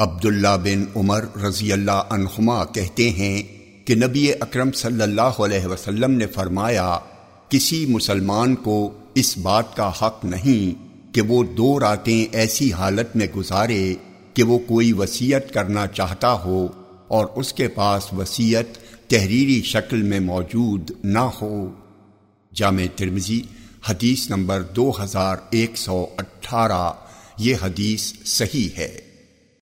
عبداللہ بن عمر رضی اللہ عنہما کہتے ہیں کہ نبی اکرم صلی اللہ علیہ وسلم نے فرمایا، کسی مسلمان کو اس بات کا حق نہیں کہ وہ دو راتیں ایسی حالت میں گزارے کہ وہ کوئی وصیت کرنا چاہتا ہو اور اس کے پاس وصیت تحریری شکل میں موجود نہ ہو۔ جامع ترمزی حدیث نمبر دو ہزار ایک سو اٹھارہ، یہ حدیث صحیح ہے۔